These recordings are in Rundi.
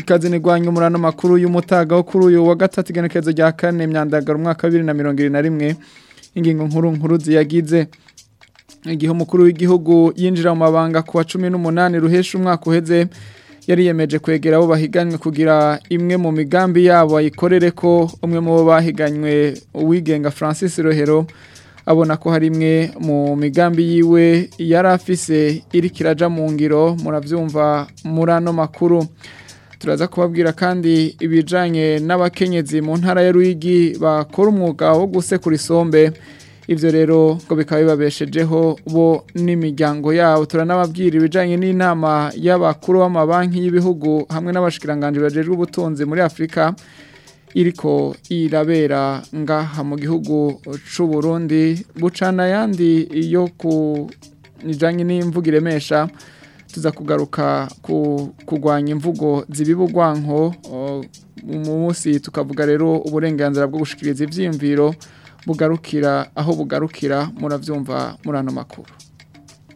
ikaze nirwanya umurano makuru y'umutaga wo kuri uyu wa gatatu igenekerezo rya kane imyandagaro umwaka wa bibiri na mirongo na rimwe ingingo nkuru nkuru ziyagize igihe umukuru w'igihugu yinjira mu mabanga kuwa wa cumi n'umunani ruhesha umwaka uheze yari yemeje kwegera abo bahiganywe kugira imwe mu migambi yabo ayikorere ko umwe mu bo bahiganywe uwigenga francis rohero abona ko hari imwe mu migambi yiwe yari afise iri mu ngiro murabyumva murano makuru turaza kubabwira kandi ibijyanye n'abakenyezi mu ntara ya Ruyigi bakora umwuga wo gusekura isombe ibyo rero ngo bikaba bibabeshejeho bo n'imiryango yabo turanababwira ibijyanye n'inama y'abakuru b'amabanki y'ibihugu hamwe n'abashikiranganje bajejwe ubutunzi muri afurika iriko irabera ngaha mu gihugu c'u Burundi bucana yandi yo ku ijanye n'imvugo iremesha tuza kugaruka ku kurwanya imvugo zibibugwanko mu munsi tukavuga rero uburenganzira bwo gushikiriza ivyimviro bugarukira aho bugarukira muravyumva murano makuru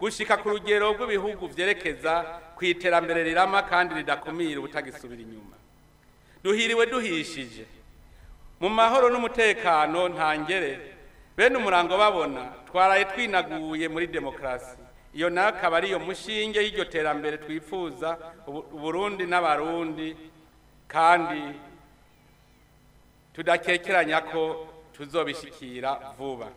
gushyika ku rugero rw'ibihugu byerekeza ku iterambere rirama kandi ridakumira ubutagisubira inyuma duhiriwe duhishije mu mahoro n'umutekano ntangere bene umurango babona twaraye twinaguye muri demokarasi iyo naka aba ariyo mushinge y'iryo terambere twifuza uburundi n'abarundi kandi tudakekeranya ko tuzobishyikira vuba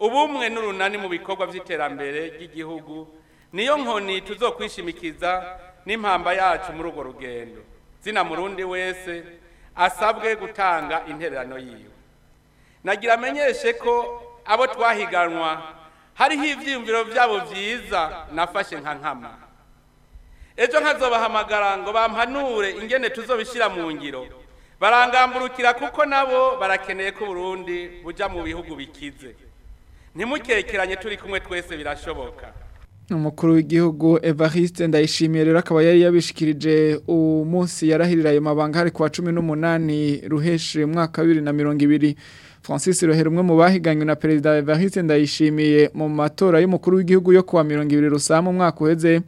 ubumwe n'urunani mu bikorwa by'iterambere ry'igihugu niyo nkoni tuzokwishimikiza n'impamba yacu muri urwo rugendo zina murundi wese asabwe gutanga intererano yiwe nagira amenyeshe ko abo twahiganwa hariho ibyiyumviro byabo byiza nafashe nka nkama ejo nkazobahamagara ngo bampanure ingene tuzobishyira mu ngiro barangamburukira kuko nabo barakeneye ko Burundi bujya mu bihugu bikize ntimukekeranye turi kumwe twese birashoboka umukuru w'igihugu Evariste ndayishimiye rero akaba yari yabishikirije umunsi yarahirira ayo mabanga hari ku cumi n'umunani ruheshe mwaka bibiri na mirongo ibiri francis rohera umwe mu bahiganywe na perezida Evariste ndayishimiye mu matora y'umukuru w'igihugu yo kuwa mirongo ibiri umwaka uheze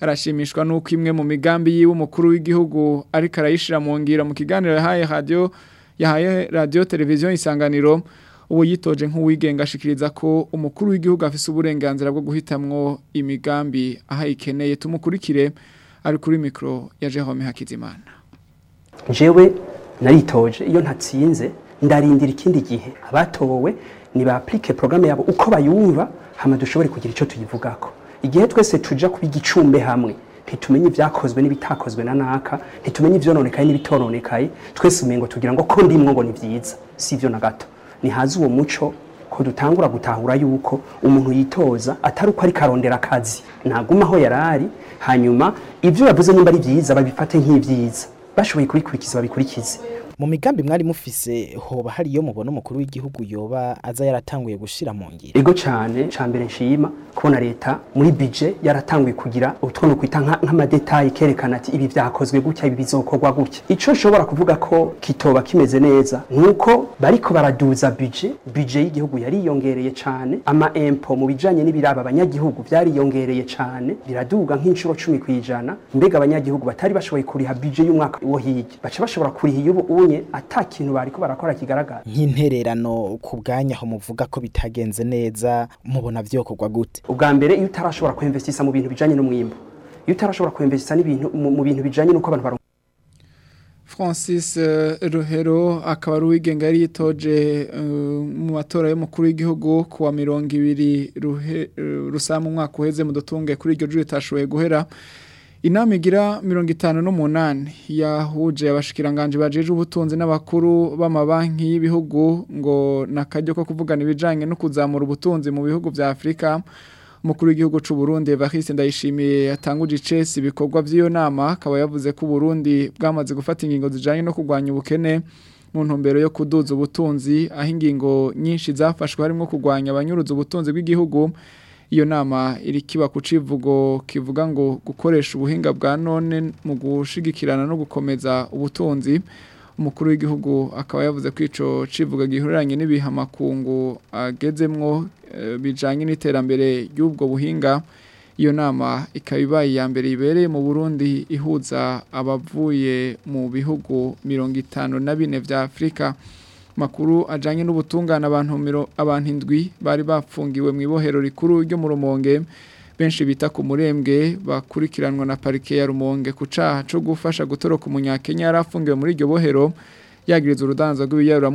arashimishwa n'uko imwe mu migambi yiwe umukuru w'igihugu ariko arayishyira mu ngira mu kiganiro yahaye radio yahaye radiyo televiziyo isanganiro uwo yitoje nk'uwigenga ashikiriza ko umukuru w'igihugu afise uburenganzira bwo guhitamwo imigambi aha ayikeneye tumukurikire ari kuri mikoro ya Jerome Hakizimana jewe naritoje iyo ntatsinze ndarindira ikindi gihe abatowe nibaplike porogaramu yabo uko bayumva hama dushobore kugira icyo tuyivuga ko. igihe twese tuja kuba igicumbe hamwe ntitumenye ibyakozwe n'ibitakozwe na naka ntitumenye ibyononekaye n'ibitononekaye twese umengo tugira ngo ko ndimwo ngo ni byiza si byo na gato nihaze uwo muco ko dutangura gutahura yuko umuntu yitoza atari uko ariko arondera akazi ntaguma aho yari hanyuma ibyo yavuze nimba ari byiza babifate nk'ibyiza bashoboye kubikurikiza babikurikize mu migambi mwari mufise hoba hari iyo mubona umukuru w'igihugu yoba aza yaratanguye gushyira mu ngiro ego cyane cyambere nshima kubona leta muri budget yaratanguye kugira utuntu kwita nk'amadetayi kerekana ati ibi byakozwe gutya ibi bizokorwa gutya icyo nshobora kuvuga ko kitoba kimeze neza nuko bariko baraduza budget budget y'igihugu yariyongereye cyane ama empo mu bijyanye n'ibiraba abanyagihugu byariyongereye cyane biraduga nk'inshuro cumi ku ijana mbega abanyagihugu batari bashoboye kuriha budget y'umwaka wo hirya baca bashobora kuriha baryamye ata kintu bari ko barakora kigaragara nk'intererano ku bwanya aho muvuga ko bitagenze neza mubona byokorwa gute ubwa mbere iyo utarashobora kwemvesisa mu bintu bijyanye n'umwimbo iyo utarashobora kwemvesisa n'ibintu mu bintu bijyanye n'uko abantu Francis eh, Ruhero akaba ari uwigenga yari yitoje eh, mu matora y'umukuru w'igihugu ku wa mirongo ibiri eh, rusa mu mwaka uheze mudutunge kuri iryo jwi ritashoboye guhera inama igira mirongo itanu n'umunani yahuje abashikiranganje bajeje ubutunzi n'abakuru b'amabanki y'ibihugu ngo nakajyo ko kuvugana ibijyanye no kuzamura ubutunzi mu bihugu bya Afrika umukuru w'igihugu cy'u Burundi Evariste Ndayishimiye yatanguje icesi ibikorwa by'iyo nama akaba yavuze ko Burundi bwamaze gufata ingingo zijanye no kurwanya ubukene mu ntumbero yo kuduza ubutunzi aho ingingo nyinshi zafashwe harimo kurwanya abanyuruza ubutunzi bw'igihugu iyo nama iri kiba ku civugo kivuga ngo gukoresha ubuhinga bwa none mu gushigikirana no gukomeza ubutunzi umukuru w'igihugu akaba yavuze ko ico civuga gihuriranye n'ibihamakungu agezemwo eh, bijyanye n'iterambere ry'ubwo buhinga iyo nama ikaba ibaye iya mbere ibereye mu burundi ihuza abavuye mu bihugu mirongo itanu na bine bya afurika makuru ajanye n’ubutungana abantu abantu indwi bari bafungiwe mu ibohero rikuru ryo mu Rumonge benshi bita ku murembwe bakurikiranwa na parike ya Rumonge kucaha cyo co gufasha gutoroka munyakenya yarafungiwe muri iryo bohero yagiriza urudanza rw'ibiyarura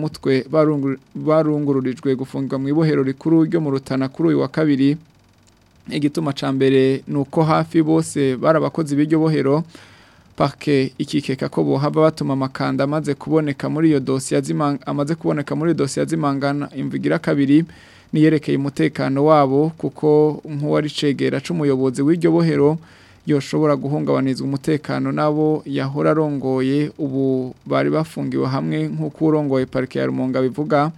barungururijwe gufungwa mu ibohero rikuru ryo mu rutana kuri uyu wa kabiri igituma ca mbere nuko hafi bose barabakozi b'iryo bohero pake ikikeka ko bohaba batuma amakanda amaze kuboneka muri iyo dosiye amaze kuboneka muri iyo dosiye z'imangana imvugira kabiri niyerekeye umutekano wabo kuko nk'uwari cegera c'umuyobozi w'iryo bohero yoshobora guhungabaniza umutekano nabo yahora arongoye ubu bari bafungiwe hamwe nk'uko urongoye parike ya rumunga bivuga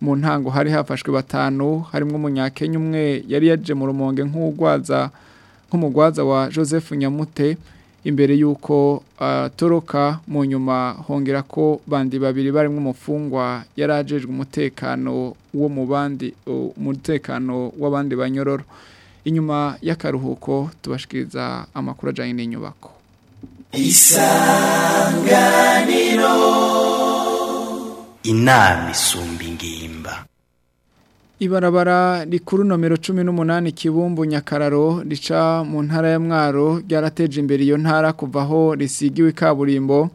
mu ntango hari hafashwe batanu harimo umunyakenya umwe yari yaje mu rumonge nk'umugwaza wa joseph nyamute imbere y'uko atoroka ah, mu nyuma hongera ko bandi babiri barimo umufungwa yarajejwe umutekano wo mu bandi umutekano w'abandi banyororo inyuma y'akaruhuko tubashikiriza amakuru ajyanye n'inyubako isanganiro inama isumba ibarabara rikuru nomero cumi n'umunani kibumbu nyakararo rica mu ntara ya mwaro ryarateje imbere iyo ntara kuva aho risigiwe kaburimbo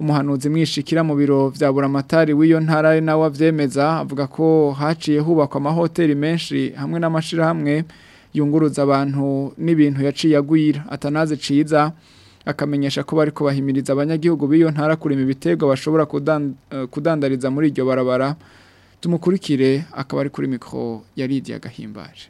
umuhanuzi mwishikira mu biro bya buramatari w'iyo ntara nawe abyemeza avuga ko haciye hubakwa amahoteli menshi hamwe n'amashyirahamwe yunguruza abantu n'ibintu yaciye agwira atanazi ciza akamenyesha ko bari kubahimiriza abanyagihugu b'iyo ntara kurema ibitego bashobora eh, kudandariza muri iryo barabara tumukurikire akaba ari kuri mikoro yaridiye agahimbaje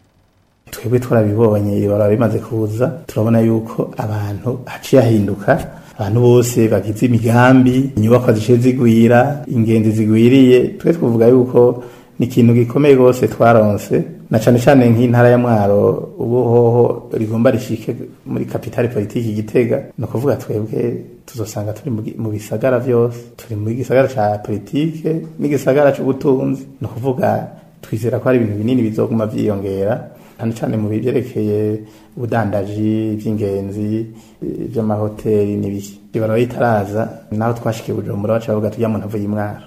twebwe twarabibonye ibara kuza turabona yuko abantu haciye hahinduka abantu bose bagize imigambi inyubako zishe zigwira ingenzi zigwiriye twe twavuga yuko ni ikintu gikomeye rwose twaronse na cyane cyane nk'intara ya mwaro ubu hoho rigomba rishike muri kapitali politiki gitega ni ukuvuga twebwe tuzosanga turi mu bisagara byose turi mu gisagara cya politiki n'igisagara cy'ubutunzi ni ukuvuga twizera ko hari ibintu binini bizoguma byiyongera cyane cyane mu byerekeye ubudandaji by'ingenzi by'amahoteli n'ibiki ibarura itaraza naho twashikiye bujumbura baca bavuga tujya mu ntavu y'imwaro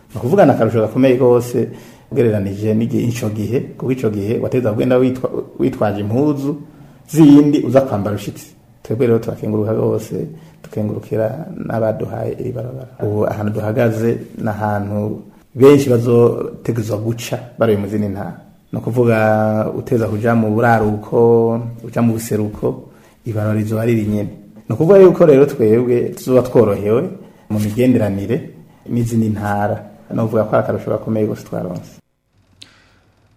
ni ukuvugana akarusho gakomeye rwose ugereranije n'igihe icyo gihe kuko icyo gihe wateza kugenda witwaje impuzu zindi uza kwambara ushyitse twebwe rero turakenguruka rwose tukengurukira n'abaduhaye iri barabara ubu ahantu duhagaze ni ahantu benshi bazotegezwa guca bari mu zindi ntara ni ukuvuga uteza kujya mu buraruko uca mu buseruko ibarura izuba riri nyine ni ukuvuga yuko rero twebwe tuba tworohewe mu migenderanire n'izindi ntara novuga ko akarusho gakomeye gusa twaronse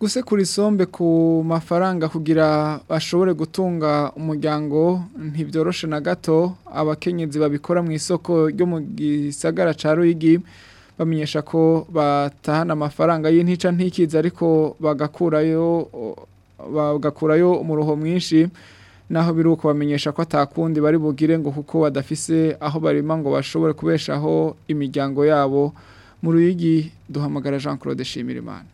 gusekura isombe ku mafaranga kugira bashobore gutunga umuryango ntibyoroshe na gato abakenyezi babikora mu isoko ryo mu gisagara cya ruyigi bamenyesha ko batahana amafaranga y'intica ntikiza ariko bagakurayo bagakurayo umuruho mwinshi naho biri uko bamenyesha ko atakundi bari bugire ngo kuko badafise aho barima ngo bashobore kubeshaho imiryango yabo mu ruyigi duhamagara jean claude shimirimana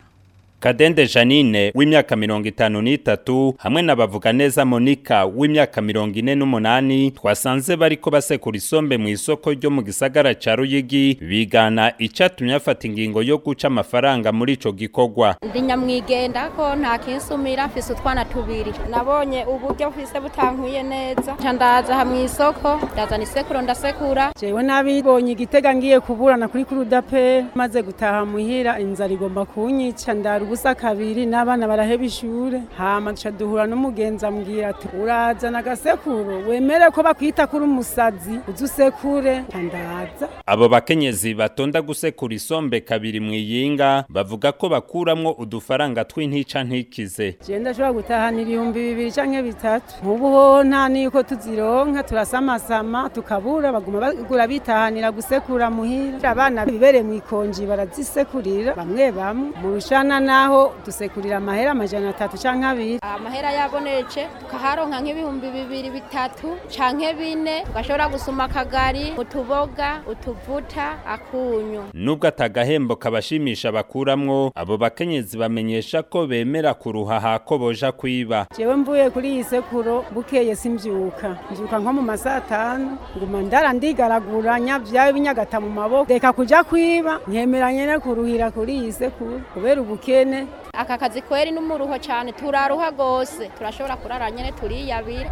Kadende Janine w'imyaka mirongo itanu n'itatu hamwe na bavuga neza monika w'imyaka mirongo ine n'umunani twasanze bariko basekura isombe mu isoko ryo mu gisagara ca Ruyigi bigana icyatumye afata ingingo yo guca amafaranga muri icyo gikorwa ndi nyamwigenda ko nta kinsumira mfise utwana tubiri nabonye uburyo mfise butankuye neza nca ndaza ha mu isoko ndazana isekuro ndasekura jewe nabibonye igitega ngiye kuburana kuri kuruda pe maze gutaha muhira inzara igomba kunyica ndaru ubusa kabiri n'abana baraheba ishure hama duca duhura n'umugenzi ambwira ati urazana agasekuro wemere ko bakwita kuri umusazi uze usekure ndandaza abo bakenyezi batonda gusekura isombe kabiri mu iyinga bavuga ko bakuramwo udufaranga tw'intica ntikize je ndashobora gutahana ibihumbi bibiri canke bitatu nk'ubuho nta niko tuzironka turasamasama tukabura baguma bagura bitahanira gusekura muhira abana bibere mu ikonji barazisekurira bamwe bamwe mu na naho dusekurira amahera amajana atatu cyangwa abiri ah, amahera yabonetse tukaharonka nk'ibihumbi bibiri bitatu cyangwa bine ugashobora gusoma akagari utuboga utuvuta akunyu nubwo atagahembo kabashimisha bakuramwo abo bakenyezi bamenyesha ko bemera kuruha hako kwiba jewe mvuye kuri iyi sekuro bukeye simbyuka mbyuka nko mu masaha atanu nguma ndara ndigaragura nyabyayo binyagata mu maboko reka kuja kwiba nkemeranye no kuruhira kuri iyi sekuro kubera ubukene nyene aka kazi kweri n'umuruho cyane turaruha gose turashobora kurara nyene turiyabira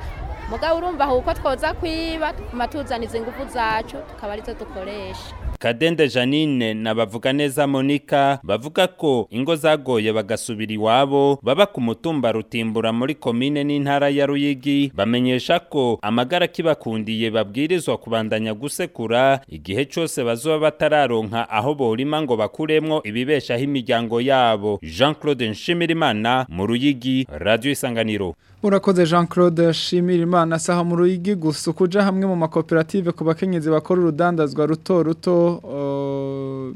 mugabo urumva aho uko twoza kwiba tumatuzaniza ingufu zacu tukaba arizo dukoresha kadende janine na bavuga neza monica bavuga ko ingo zagoye bagasubira iwabo baba ku mutumba rutimbura muri komine n'intara ya ruyigi bamenyesha ko amagara akibakundiye babwirizwa kubandanya gusekura igihe cyose bazuba batararonka aho borima ngo bakuremwo ibibeshaho imiryango yabo jean claude nshimirimana mu ruyigi radiyo isanganiro urakoze jean claude shimira imana saha mu ruyigi gusa ukuja hamwe mu makoperative ku bakenyezi bakora urudandazwa ruto ruto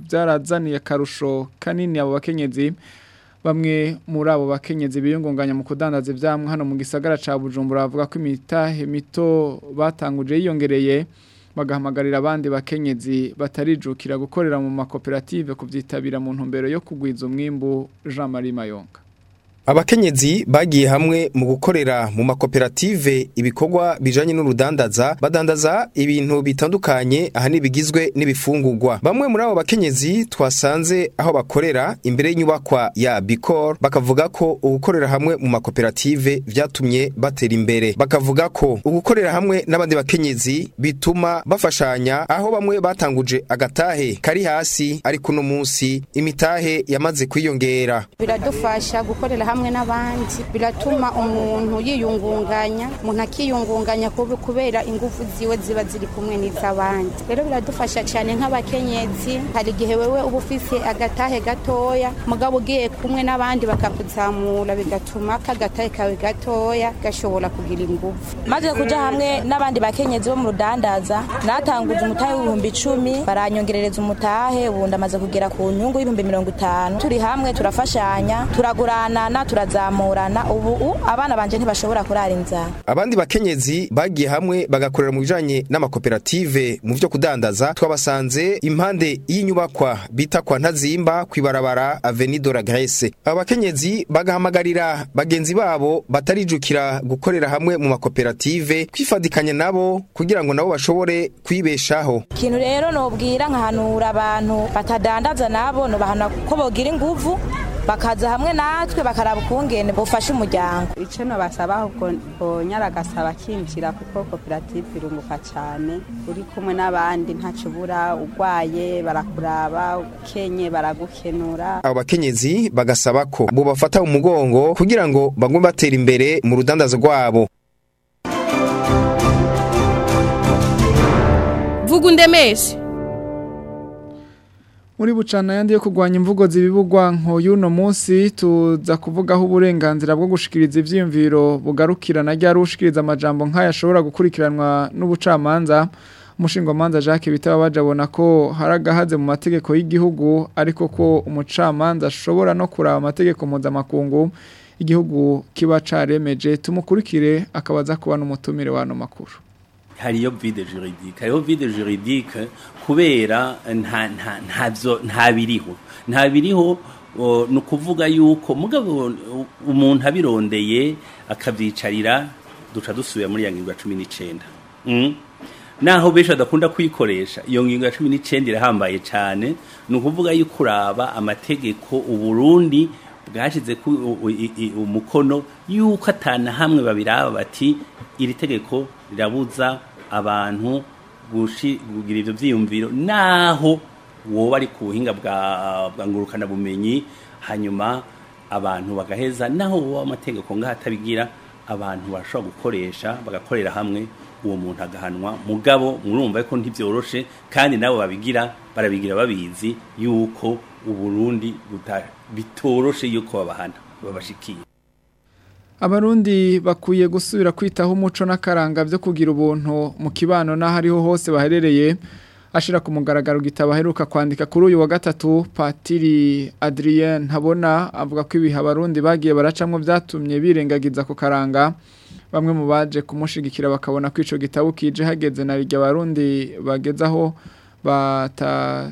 byarazaniye karusho kanini abo bakenyezi bamwe muri abo bakenyezi biyungunganya mu kudandaza ibyamwa hano mu gisagara cya bujumbura bavuga ko imitahe mito batanguje yiyongereye bagahamagarira abandi bakenyezi batarijukira gukorera mu makoperative kubyitabira mu ntumbero yo kugwiza umwimbu jean marie mayonga abakenyezi bagiye hamwe mu gukorera mu makoperative ibikorwa bijanye n'urudandaza badandaza ibintu bitandukanye aha nibigizwe n'ibifungurwa bamwe muri abo bakenyezi twasanze aho bakorera imbere y'inyubakwa ya Bicor bakavuga ko ugukorera hamwe mu makoperative byatumye batera imbere bakavuga ko ugukorera hamwe n'abandi bakenyezi bituma bafashanya aho bamwe batanguje agatahe kari hasi ariko uno munsi imitahe yamaze kwiyongera biradufasha gukorera hamwe n'abandi biratuma umuntu yiyungunganya umuntu akiyungunganya kubera ingufu ziwe ziba ziri kumwe n'iz'abandi rero biradufasha cyane nk'abakenyezi hari igihe wewe uba ufise agatahe gatoya mugabo ugiye kumwe n'abandi bakakuzamura bigatuma kagatahe kawe gatoya gashobora kugira ingufu maze kujya hamwe n'abandi bakenyezi bo mu rudandaza natanguje umutahe w'ibihumbi icumi baranyongerereza umutahe ubundi amaze kugera ku nyungu y'ibihumbi mirongo itanu turi hamwe turafashanya turagurana na turafashanya turazamurana ubu abana banje ntibashobora kurara inzara abandi bakenyezi bagiye hamwe bagakorera mu bijanye n'amakoperative mu byo kudandaza twabasanze impande y'inyubakwa bita kwa ntazimba kwibarabara Avenue de la Grèce abakenyezi bagahamagarira bagenzi babo batarijukira gukorera hamwe mu makoperative kwifadikanya nabo kugira ngo nabo bashobore kwibeshaho ikintu rero nobwira nkahanura abantu batadandaza nabo no bahana ko bogira inguvu bakaza hamwe natwe bakaraba ukungene bufasha umuryango icyo nabasaba ubwo nyaragasaba akinjira kuko koperative irunguka cyane uri kumwe n'abandi ntacyo ubura urwaye barakuraba ukenye baragukenura abo bakenyezi bagasaba ko bubafata umugongo kugira ngo bagwe batera imbere mu rudandazo rwabo vugundemeshe muri bucana yandi yo imvugo zibibugwa nko y'uno munsi tuza kuvugaho uburenganzira bwo gushikiriza ivyimviro bugarukirana ryari ushikiriza amajambo nkaya ashobora gukurikiranwa n'ubucamanza umushingamanza Jacques Bitababaje abona ko haragahaze mu mategeko y'igihugu ariko ko umucamanza ashobora no kuraba amategeko mpuzamakungu igihugu kiba caremeje tumukurikire akabaza kuba n'umutumire wano makuru hariyo vide juridique hariho vide juridique kubera nta biriho nta biriho ni ukuvuga yuko mugabo umuntu abirondeye akabyicarira duca dusubiye muri ya ngingo ya cumi n'icyenda hmm? naho benshi badakunda kuyikoresha iyo ngingo ya cumi n'icyenda irahambaye cyane ni ukuvuga yuko uraba amategeko uburundi bwashyize ku umukono y'uko atana hamwe babiraba bati iri tegeko rirabuza abantu kugira ibyo byiyumviro naho wowe ari ku buhinga bwa ngurukanabumenyi hanyuma abantu bagaheza naho wowe amategeko ngaho abantu bashobora gukoresha bagakorera hamwe uwo muntu agahanwa mugabo murumva ko ntibyoroshe kandi nabo babigira barabigira babizi yuko uburundi bitoroshe yuko babahana babashikiye abarundi bakwiye gusubira kwitaho umuco n'akaranga byo kugira ubuntu mu kibano n'aho ariho hose baherereye ashira ku mugaragaro gitabo aheruka kwandika kuri uyu wa gatatu patiri adrien ntabona avuga ko ibihe abarundi bagiye baracamwo byatumye birengagiza ku karanga bamwe mu baje kumushigikira bakabona ko icyo gitabo kije hageze na rya barundi bageza aho bata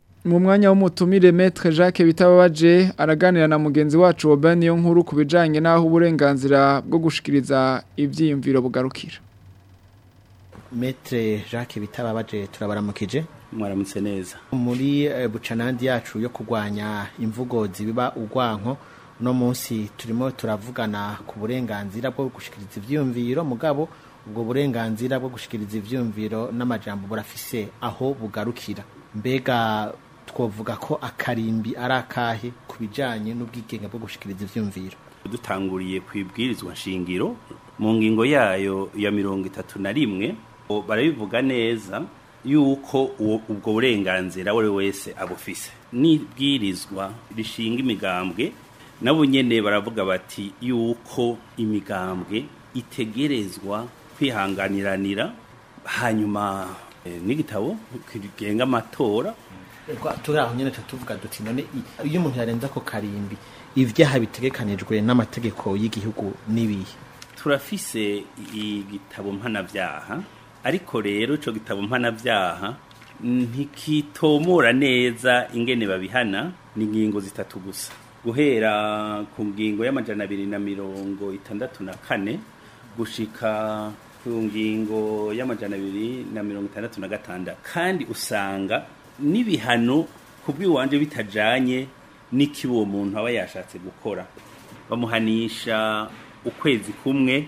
mu mwanya w'umutumire Maître Jacques Bitababaje araganira na mugenzi wacu Robin yo nkuru kubijanye naho uburenganzira bwo gushikiriza ibyiyumviro bugarukira Maître Jacques Bitababaje turabaramukije mwaramutse neza muri uh, eh, bucanandi yacu yo kugwanya imvugo zibiba urwanko no munsi turimo turavugana ku burenganzira bwo gushikiriza ivyiyumviro mugabo ubwo burenganzira bwo gushikiriza ivyumviro n'amajambo burafise aho bugarukira mbega twavuga ko akarimbi ari akahe ku bijyanye n'ubwigenge bwo gushyikiriza ibyumviro dutanguriye ku ibwirizwa nshingiro mu ngingo yayo ya mirongo itatu na rimwe barabivuga neza yuko ubwo burenganzira uwo ari wese abufise n'ibwirizwa rishinga imigambwe nabo nyine baravuga bati yuko imigambwe itegerezwa kwihanganiranira hanyuma eh, n'igitabo kigenga amatora turi aho nyine tuvuga duti none iyo umuntu yarenze ako karimbi ibyaha bitegekanijwe n'amategeko y'igihugu n'ibihe turafise igitabo mpanabyaha ariko rero icyo gitabo mpanabyaha ntikitomora neza ingene babihana ni ingingo zitatu gusa guhera ku ngingo y'amajana abiri na mirongo itandatu na kane gushika ku ngingo y'amajana abiri na mirongo itandatu na gatandatu kandi usanga n'ibihano ku bw'iwanjye bitajyanye n'iki uwo muntu aba yashatse gukora bamuhanisha ukwezi kumwe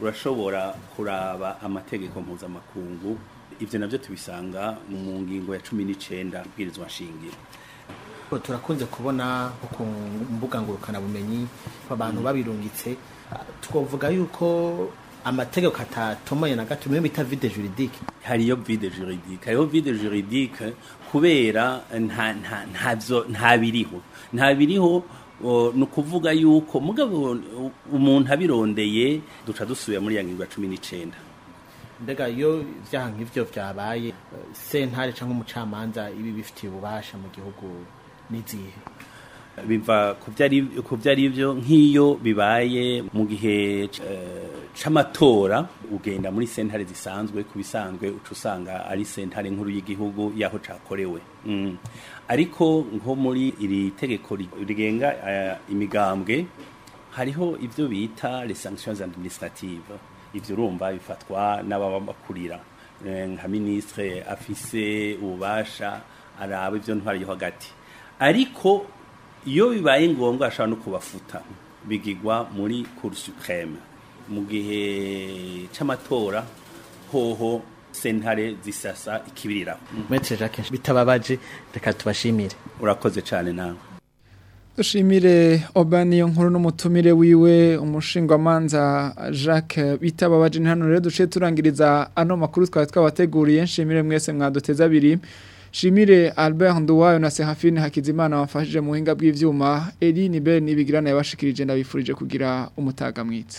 urashobora kuraba amategeko mpuzamakungu ibyo nabyo tubisanga mu ngingo ya cumi n'icyenda ubwirizwa nshingiro turakunze kubona ku mbuga ngurukanabumenyi abantu babirungitse twavuga yuko amategeko atatomoye na gato niyo bita vide juridike hariyo vide juridike hariyo vide juridike kubera nta biriho nta biriho ni ukuvuga yuko mugabo umuntu abirondeye duca dusubira muri ya ngingo ya cumi n'icyenda mbega iyo byaha nk'ibyo byabaye sentare cyangwa umucamanza ibi bifitiye ububasha mu gihugu n’izihe. biva ku byari byo nk'iyo bibaye mu gihe eh, c'amatora ugenda muri sentare zisanzwe ku bisanzwe usanga ari sentare nkuru y'igihugu y'aho cakorewe mm. ariko nko muri iri tegeko rigenga eh, imigambwe hariho ibyo bita les sanctions administratives ibyo urumva bifatwa n'ababakurira eh, nka ministre afise ububasha araba ibyo ntwari hagati ariko iyo bibaye ngombwa ashobora no kubafuta bigigwa muri supreme mu gihe cy'amatora hoho sentare zisasa ikibirira Maitre Jacques bitababaje reka tubashimire urakoze cyane nawe dushimire Obani nkuru n'umutumire wiwe umushingwamanza Jacques bitababaje hano rero duciye turangiriza ano makuru twari twabateguriye nshimire mwese mwaduteza abiri shimire Albert Nduwayo na Serafine Hakizimana wafashije mu buhinga bw'ivyuma Eline Ben ibigirana yabashikirije ndabifurije kugira umutaga mwiza